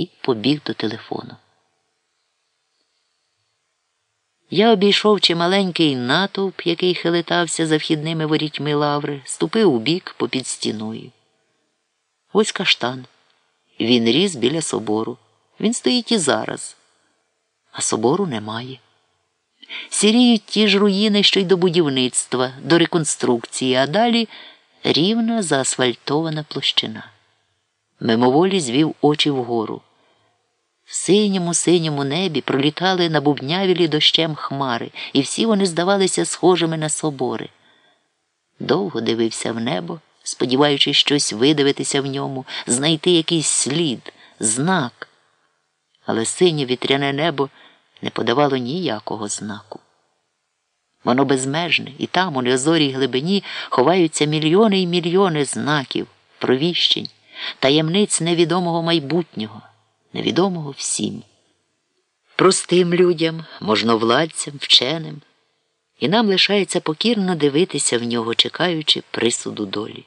і побіг до телефону. Я обійшов чималенький натовп, який хилитався за вхідними ворітьми лаври, ступив у бік попід стіною. Ось каштан. Він ріс біля собору. Він стоїть і зараз, а собору немає. Сіріють ті ж руїни, що й до будівництва, до реконструкції, а далі рівна заасфальтована площина. Мимоволі звів очі вгору. В синьому синьому небі пролітали набубнявілі дощем хмари, і всі вони здавалися схожими на собори. Довго дивився в небо, сподіваючись щось видивитися в ньому, знайти якийсь слід, знак. Але синє вітряне небо не подавало ніякого знаку. Воно безмежне, і там, у неозорій глибині, ховаються мільйони і мільйони знаків, провіщень, таємниць невідомого майбутнього невідомого всім, простим людям, можновладцям, вченим, і нам лишається покірно дивитися в нього, чекаючи присуду долі.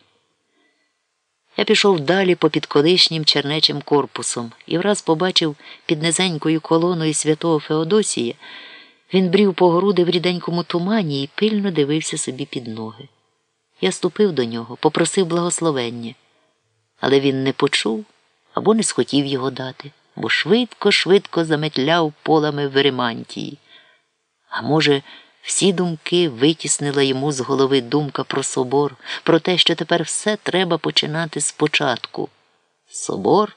Я пішов далі попід колишнім чернечим корпусом і враз побачив під низенькою колоною святого Феодосія. Він брів по груди в ріденькому тумані і пильно дивився собі під ноги. Я ступив до нього, попросив благословення, але він не почув або не схотів його дати, бо швидко, швидко заметляв полами веремантії. А може, всі думки витіснила йому з голови думка про собор, про те, що тепер все треба починати спочатку. Собор,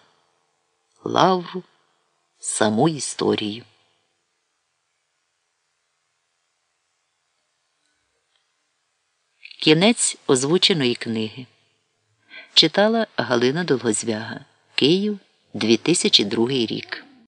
лавру, саму історію. Кінець озвученої книги читала Галина Долгозвяга Київ 2002 рік